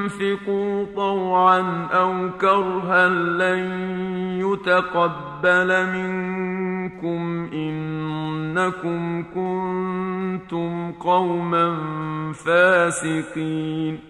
أَنفِقُوا طوعا أو كرها لن يتقبل منكم إنكم كنتم قوما فاسقين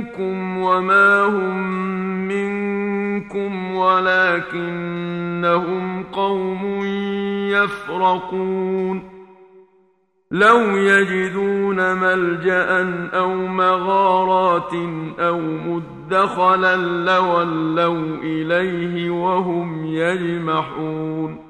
منكم وما هم منكم ولكنهم قوم يفرقون لو يجدون ملجأ أو مغارات أو مدخلا لولوا إليه وهم يجمحون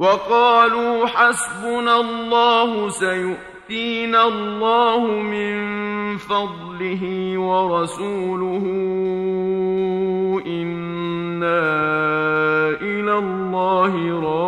وقالوا حسبنا الله سيؤتينا الله من فضله ورسوله إنا إلى الله راجعون